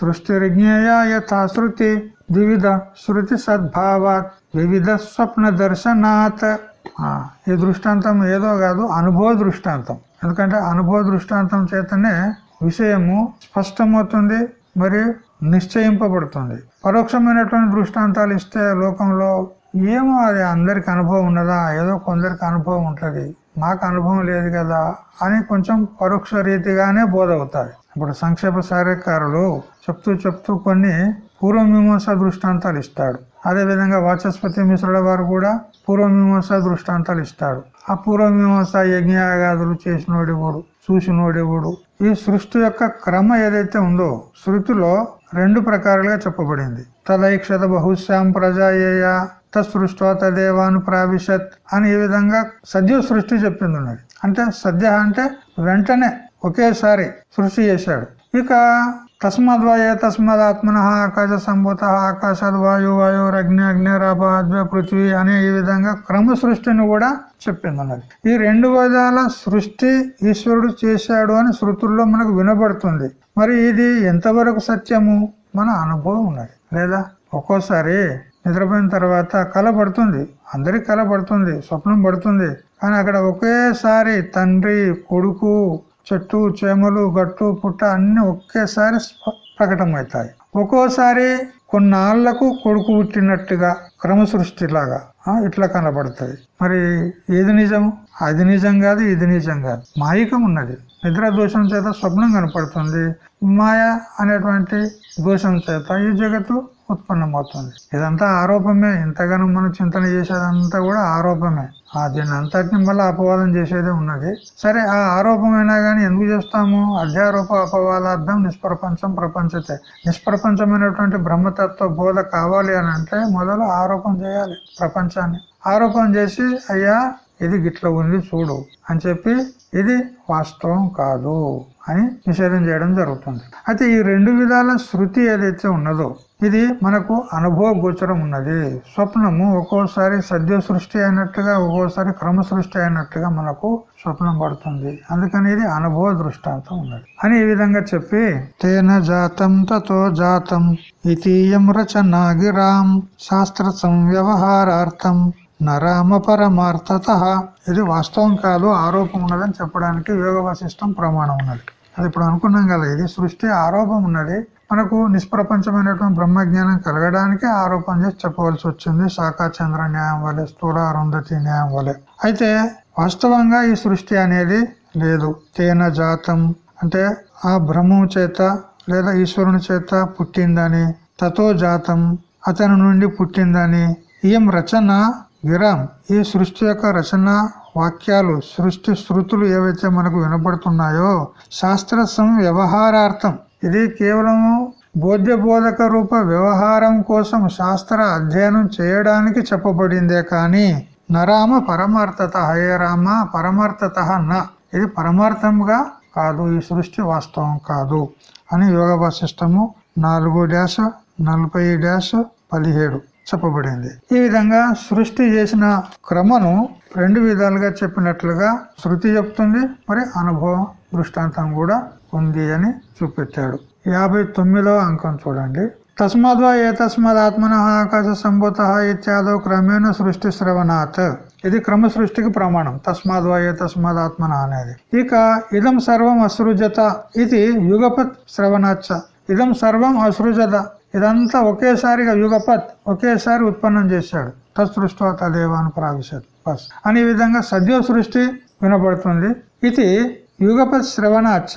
Speaker 1: సృష్టిర్జ్ఞేయ యథా శృతి వివిధ శృతి సద్భావాత్ వివిధ స్వప్న దర్శనాత్. ఈ దృష్టాంతం ఏదో కాదు అనుభవ దృష్టాంతం. ఎందుకంటే అనుభవ దృష్టాంతం చేతనే విషయము స్పష్టమవుతుంది మరి నిశ్చయింపబడుతుంది. పరోక్షమైనటువంటి దృష్టాంతాలు ఇస్తే లోకంలో ఏమో అది అందరికి అనుభవం ఉన్నదా ఏదో కొందరికి అనుభవం ఉంటుంది. మాకు అనుభవం లేదు కదా అని కొంచెం పరోక్ష రీతిగానే బోధవుతాయి ఇప్పుడు సంక్షేప సారేకారులు చెప్తూ చెప్తూ కొన్ని పూర్వమీమాంస దృష్టాంతాలు ఇస్తాడు. అదే విధంగా వాచస్పతి మిశ్రుల వారు కూడా పూర్వమీమాంస దృష్టాంతాలు ఇస్తాడు. ఆ పూర్వమీమాంస యజ్ఞయాగాదులు చేసినోడెవడు చూసినోడెవడు. ఈ సృష్టి యొక్క క్రమ ఏదైతే ఉందో శృతిలో రెండు ప్రకారాలుగా చెప్పబడింది. తదైక్షత బహుశ్యాం ప్రజాయేయ తృష్ట తదేవాను ప్రావిశత్ అని ఈ విధంగా సద్య సృష్టి చెప్పింది ఉన్నది అంటే సద్య అంటే వెంటనే ఒకేసారి సృష్టి చేశాడు. ఇక తస్మద్వాయ తస్మదాత్మన ఆకాశ సంభూత ఆకాశాద్ వాయు వాయురగ్ని అగ్నిరాభాద్వ పృథ్వీ అనే ఈ విధంగా క్రమ సృష్టిని కూడా చెప్పింది అన్నది ఈ రెండు విధాల సృష్టి ఈశ్వరుడు చేశాడు అని శృతుల్లో మనకు వినబడుతుంది. మరి ఇది ఎంతవరకు సత్యము? మన అనుభవం ఉన్నది. లేదా ఒక్కోసారి నిద్రపోయిన తర్వాత కళ పడుతుంది. అందరికి కళ పడుతుంది. స్వప్నం పడుతుంది. కానీ అక్కడ ఒకేసారి తండ్రి కొడుకు చెట్టు చేమలు గట్టు పుట్ట అన్ని ఒకేసారి ప్రకటమవుతాయి. ఒక్కోసారి కొన్నాళ్ళకు కొడుకు పుట్టినట్టుగా క్రమ సృష్టిలాగా ఇట్లా కనబడుతుంది మరి ఏది నిజం అది నిజం కాదు ఇది నిజం కాదు. మాయికం ఉన్నది. నిద్ర దోషం చేత స్వప్నం కనపడుతుంది. మాయ అనేటువంటి దోషం చేత ఈ జగత్తు ఉత్పన్నమవుతుంది. ఇదంతా ఆరోపమే. ఇంతగానం మనం చింతన చేసేదంతా కూడా ఆరోపమే. ఆ దీన్ని అంతటిని మళ్ళీ అపవాదం చేసేదే ఉన్నది. సరే ఆ ఆరోపమైనా కానీ ఎందుకు చేస్తాము? అధ్యారోప అపవాదార్థం నిష్ప్రపంచం ప్రపంచతే. నిష్ప్రపంచమైనటువంటి బ్రహ్మతత్వ బోధ కావాలి అని అంటే మొదలు ఆరోపణ చేయాలి ప్రపంచాన్ని. ఆరోపణ చేసి అయ్యా ఇది గిట్ల ఉంది చూడు అని చెప్పి ఇది వాస్తవం కాదు అని నిషేధం చేయడం జరుగుతుంది. అయితే ఈ రెండు విధాల శృతి ఏదైతే ఉన్నదో ఇది మనకు అనుభవ గోచరం ఉన్నది. స్వప్నము ఒక్కోసారి సద్య సృష్టి అయినట్టుగా ఒక్కోసారి క్రమ సృష్టి అయినట్టుగా మనకు స్వప్నం పడుతుంది. అందుకని ఇది అనుభవ దృష్టాంతం ఉన్నది. అని ఈ విధంగా చెప్పి తేన జాతం తో జాతం ఇతీయం రచనాగిరాం శాస్త్ర సంవ్యవహారార్థం నరామ పరమార్థత ఇది వాస్తవం కాదు ఆరోపం ఉన్నదని చెప్పడానికి యోగ వశిష్టం ప్రమాణం ఉన్నది. అది ఇప్పుడు అనుకున్నాం కదా ఇది సృష్టి ఆరోపం ఉన్నది. మనకు నిష్ప్రపంచమైనటువంటి బ్రహ్మజ్ఞానం కలగడానికి ఆరోపణ చేసి చెప్పవలసి వచ్చింది శాఖాచంద్ర న్యాయం వలె స్థూల అరుంధతి న్యాయం వలె. అయితే వాస్తవంగా ఈ సృష్టి అనేది లేదు. తేన జాతం అంటే ఆ బ్రహ్మం చేత లేదా ఈశ్వరుని చేత పుట్టిందని తతో జాతం అతని నుండి పుట్టిందని ఈయం రచన విరామ్ ఈ సృష్టి యొక్క రచన వాక్యాలు సృష్టి శృతులు ఏవైతే మనకు వినపడుతున్నాయో శాస్త్ర వ్యవహారార్థం. ఇది కేవలము బోధ్య బోధక రూప వ్యవహారం కోసం శాస్త్ర అధ్యయనం చేయడానికి చెప్పబడిందే కాని నరామ పరమార్థత హే రామ పరమార్థత న. ఇది పరమార్థంగా కాదు ఈ సృష్టి వాస్తవం కాదు అని యోగ వశిష్టము నాలుగు డాష్ నలభై డాష్ పదిహేడు. చెప్పబడింది. ఈ విధంగా సృష్టి చేసిన క్రమను రెండు విధాలుగా చెప్పినట్లుగా శృతి చెప్తుంది మరి అనుభవం దృష్టాంతం కూడా ఉంది అని చూపెట్టాడు. యాభై తొమ్మిదవ అంకం చూడండి. తస్మాద్వా ఏ తస్మాత్ ఆత్మన ఆకాశ సంభూత ఇత్యాదో క్రమేణ సృష్టి శ్రవణాత్. ఇది క్రమ సృష్టికి ప్రమాణం. తస్మాద్వా ఏ తస్మాత్ ఆత్మన అనేది. ఇక ఇదం సర్వం అసృజత ఇది యుగపత్ శ్రవణాచ. ఇదం సర్వం అసృజత ఇదంతా ఒకేసారిగా యుగపత్ ఒకేసారి ఉత్పన్నం చేశాడు. తత్సృష్ట తదేవాను ప్రావిశత్. బస్. అనే విధంగా సద్యో సృష్టి వినబడుతుంది ఇది యుగపత్ శ్రవణ అచ్చ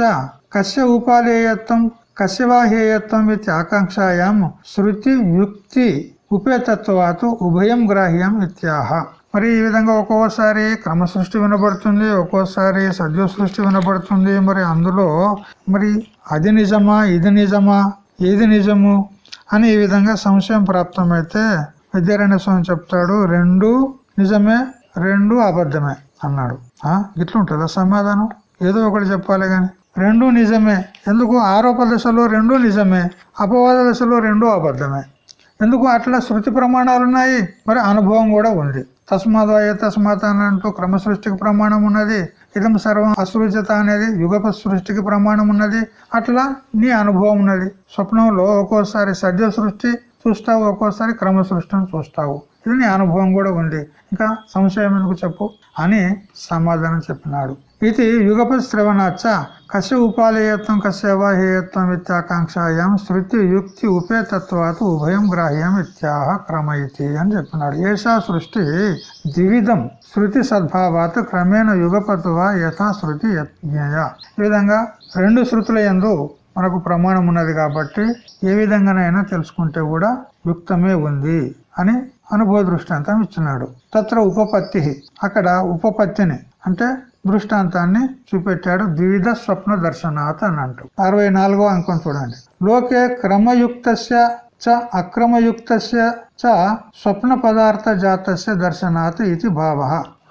Speaker 1: కశ్య ఉపాధేయత్వం కశ్యవాహేయత్వం ఇది ఆకాంక్షాయాం శృతి యుక్తి ఉపేతత్వాతు ఉభయం గ్రాహ్యం ఇత్యాహ. మరి ఈ విధంగా ఒక్కోసారి క్రమ సృష్టి వినబడుతుంది ఒక్కోసారి సద్యో సృష్టి వినబడుతుంది మరి అందులో మరి అది నిజమా ఇది నిజమా ఏది నిజము? అని ఈ విధంగా సంశయం ప్రాప్తమైతే విద్యారణ్య స్వామి చెప్తాడు రెండు నిజమే రెండు అబద్ధమే అన్నాడు. ఆ ఇట్లుంటుందా సమాధానం? ఏదో ఒకటి చెప్పాలి గాని. రెండు నిజమే ఎందుకు? ఆరోప దశలో రెండు నిజమే అపవాద దశలో రెండు అబద్ధమే. ఎందుకు? అట్లా శృతి ప్రమాణాలు ఉన్నాయి. మరి అనుభవం కూడా ఉంది. తస్మాద్వాయ తస్మాత్ అని అంటూ క్రమ సృష్టికి ప్రమాణం ఉన్నది. ఇదం సర్వం అసృజత అనేది యుగప సృష్టికి ప్రమాణం ఉన్నది. అట్లా నీ అనుభవం ఉన్నది. స్వప్నంలో ఒక్కోసారి సద్య సృష్టి చూస్తావు ఒక్కోసారి క్రమ సృష్టిని చూస్తావు. ఇది నీ అనుభవం కూడా ఉంది. ఇంకా సంశయం ఎందుకు చెప్పు? అని సమాధానం చెప్పినాడు. ఇది యుగప శ్రవణాచ కశ్య ఉపాలేయత్వం కశవాహేయత్వం అవాహేయత్వం ఇత్యాకాంక్షాయాం శృతి యుక్తి ఉపేతత్వాత ఉభయం గ్రాహ్యం ఇత్యాహ క్రమయితి అని చెప్పినాడు. ఏషా సృష్టి ద్విధం శృతి సద్భావాత్ క్రమేణ యుగపత్వ యథా శృతి జ్ఞేయ ఈ విధంగా రెండు శృతుల ఎందు మనకు ప్రమాణం ఉన్నది కాబట్టి ఏ విధంగానైనా తెలుసుకుంటే కూడా యుక్తమే ఉంది అని అనుభవ దృష్టాంతం ఇచ్చినాడు తత్ర ఉపపత్తి. అక్కడ ఉపపత్తిని అంటే దృష్టాంతాన్ని చూపెట్టాడు ద్విధ స్వప్న దర్శనాత్ అని అంటూ అరవై నాలుగో అంకం చూడండి. లోకే క్రమయుక్త చ అక్రమయుక్త చ స్వప్న పదార్థ జాతస్య దర్శనాత్ ఇది భావ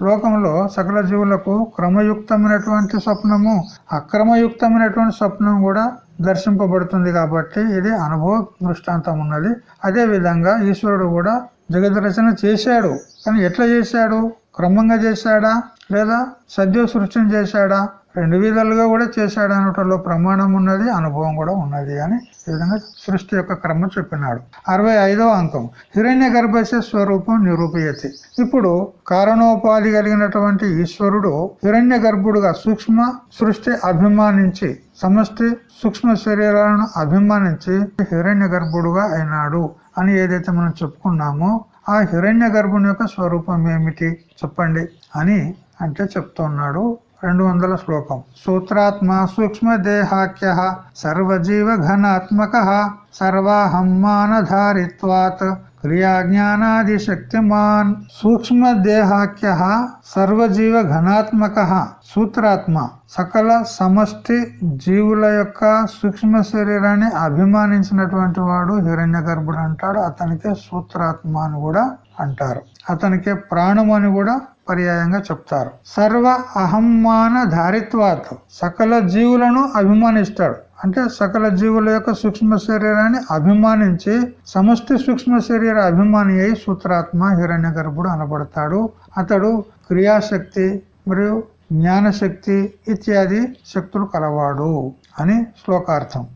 Speaker 1: లోకంలో సకల జీవులకు క్రమయుక్తమైనటువంటి స్వప్నము అక్రమయుక్తమైనటువంటి స్వప్నం కూడా దర్శింపబడుతుంది కాబట్టి ఇది అనుభవ దృష్టాంతం ఉన్నది. అదే విధంగా ఈశ్వరుడు కూడా జగత్ రచన చేశాడు. కానీ ఎట్లా చేశాడు? క్రమంగా చేశాడా? లేదా సద్య సృష్టిని చేశాడా? రెండు విధాలుగా కూడా చేశాడు అనటంలో ప్రమాణం ఉన్నది అనుభవం కూడా ఉన్నది అని ఈ విధంగా సృష్టి యొక్క క్రమం చెప్పినాడు. అరవై ఐదవ అంకం. హిరణ్య గర్భస్య స్వరూపం నిరూపయతి. ఇప్పుడు కారణోపాధి కలిగినటువంటి ఈశ్వరుడు హిరణ్య గర్భుడుగా సూక్ష్మ సృష్టి అభిమానించి సమష్టి సూక్ష్మ శరీరాలను అభిమానించి హిరణ్య గర్భుడుగా అయినాడు అని ఏదైతే మనం చెప్పుకున్నామో ఆ హిరణ్య గర్భుని యొక్క స్వరూపం ఏమిటి? చెప్పండి అని అంటే చెప్తున్నాడు రెండు వందల శ్లోకం. సూత్రాత్మ సూక్ష్మదేహాఖ్య సర్వజీవ ఘనాత్మక సర్వాహమ్మానధారిత్వాత్ క్రియాజ్ఞానాది శక్తిమాన్ సూక్ష్మ దేహాఖ్య సర్వజీవ ఘనాత్మక సూత్రాత్మ. సకల సమష్టి జీవుల యొక్క సూక్ష్మ శరీరాన్ని అభిమానించినటువంటి వాడు హిరణ్య గర్భుడు అంటాడు. అతనికే సూత్రాత్మ అని కూడా అంటారు. అతనికే ప్రాణం అని కూడా పర్యాయంగా చెప్తారు. సర్వ అహమ్మాన ధారిత్వాత్. సకల జీవులను అభిమానిస్తాడు. అంటే సకల జీవుల యొక్క సూక్ష్మ శరీరాన్ని అభిమానించి సమష్టి సూక్ష్మ శరీర అభిమాని అయి సూత్రాత్మ హిరణ్య గర్భుడు అనబడతాడు. అతడు క్రియాశక్తి మరియు జ్ఞానశక్తి ఇత్యాది శక్తులు కలవాడు అని శ్లోకార్థం.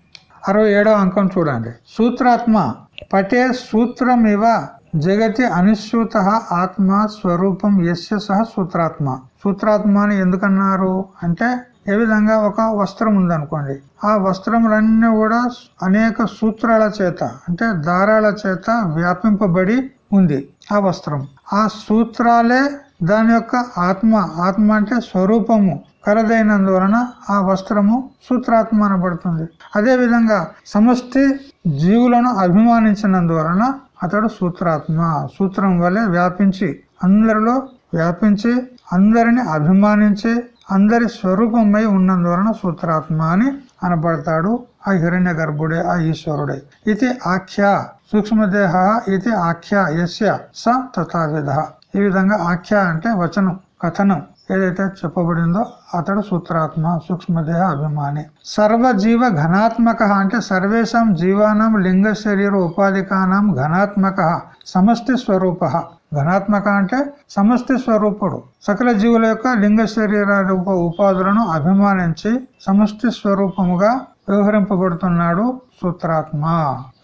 Speaker 1: అరవై ఏడవ అంకం చూడండి. సూత్రాత్మ. పటే సూత్రమివ జగతి అనుసూత ఆత్మ స్వరూపం ఎస్య సహ సూత్రాత్మ. సూత్రాత్మ అని ఎందుకన్నారు? అంటే ఏ విధంగా? ఒక వస్త్రం ఉందనుకోండి. ఆ వస్త్రములన్నీ కూడా అనేక సూత్రాల చేత అంటే దారాల చేత వ్యాపింపబడి ఉంది ఆ వస్త్రం. ఆ సూత్రాలే దాని యొక్క ఆత్మ. ఆత్మ అంటే స్వరూపము కలదైనందువలన ఆ వస్త్రము సూత్రాత్మ అనబడుతుంది. అదే విధంగా సమష్టి జీవులను అభిమానించినందువలన అతడు సూత్రాత్మ. సూత్రం వలె వ్యాపించి అందరిలో వ్యాపించి అందరిని అభిమానించి అందరి స్వరూపమై ఉన్నందువలన సూత్రాత్మ అని అనబడతాడు ఆ హిరణ్య గర్భుడే ఆ ఈశ్వరుడే. ఇది ఆఖ్య. సూక్ష్మదేహ ఇది ఆఖ్య. యస్య స తథావిధ. ఈ విధంగా ఆఖ్య అంటే వచనం కథనం. ఏదైతే చెప్పబడిందో అతడు సూత్రాత్మ సూక్ష్మదేహ అభిమాని. సర్వజీవ ఘనాత్మక అంటే సర్వేషాం జీవానం లింగ శరీర ఉపాధికానం ఘనాత్మక సమష్టి స్వరూప. ఘనాత్మక అంటే సమష్టి స్వరూపుడు. సకల జీవుల యొక్క లింగ శరీర ఉపాధులను అభిమానించి సమష్టి స్వరూపముగా వ్యవహరింపబడుతున్నాడు సూత్రాత్మ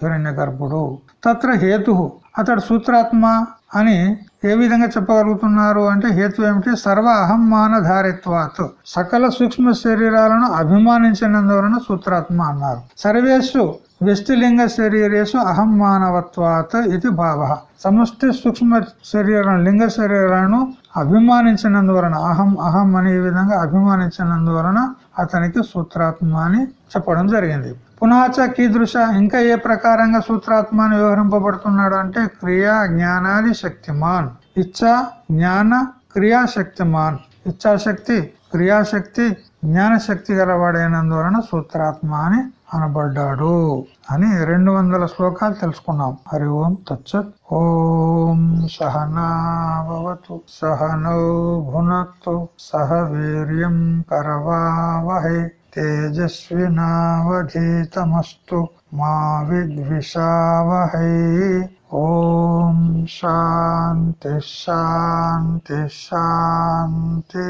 Speaker 1: హిరణ్య గర్భుడు తత్ర హేతు. అతడు సూత్రాత్మ అని ఏ విధంగా చెప్పగలుగుతున్నారు అంటే హేతు ఏమిటి? సర్వ అహంమాన ధారిత్వాత్ సకల సూక్ష్మ శరీరాలను అభిమానించినందువలన సూత్రాత్మ అన్నారు. సర్వేషు వ్యష్టిలింగ శరీరేషు అహం మానవత్వాత్ ఇది భావ. సమష్టి సూక్ష్మ శరీరాలను లింగ శరీరాలను అభిమానించినందువలన అహం అహం అనే విధంగా అభిమానించినందువలన అతనికి సూత్రాత్మ అని చెప్పడం జరిగింది. పునాచ కీదృశ ఇంకా ఏ ప్రకారంగా సూత్రాత్మ అని వ్యవహరింపబడుతున్నాడు అంటే క్రియా జ్ఞానాది శక్తిమాన్. ఇచ్చా జ్ఞాన క్రియాశక్తిమాన్ ఇచ్చాశక్తి క్రియాశక్తి జ్ఞానశక్తి గలవాడైనందువలన సూత్రాత్మ అని అనబడ్డాడు అని రెండు వందల శ్లోకాలు తెలుసుకున్నాం. హరి ఓం తచ్చత్ ఓం సహనాభవతు సహనౌ భునత్తు సహ వీర్యం కరవావహే. తేజస్వినావధీతమస్తు మా విద్విషావహై ఓం శాంతి శాంతి శాంతి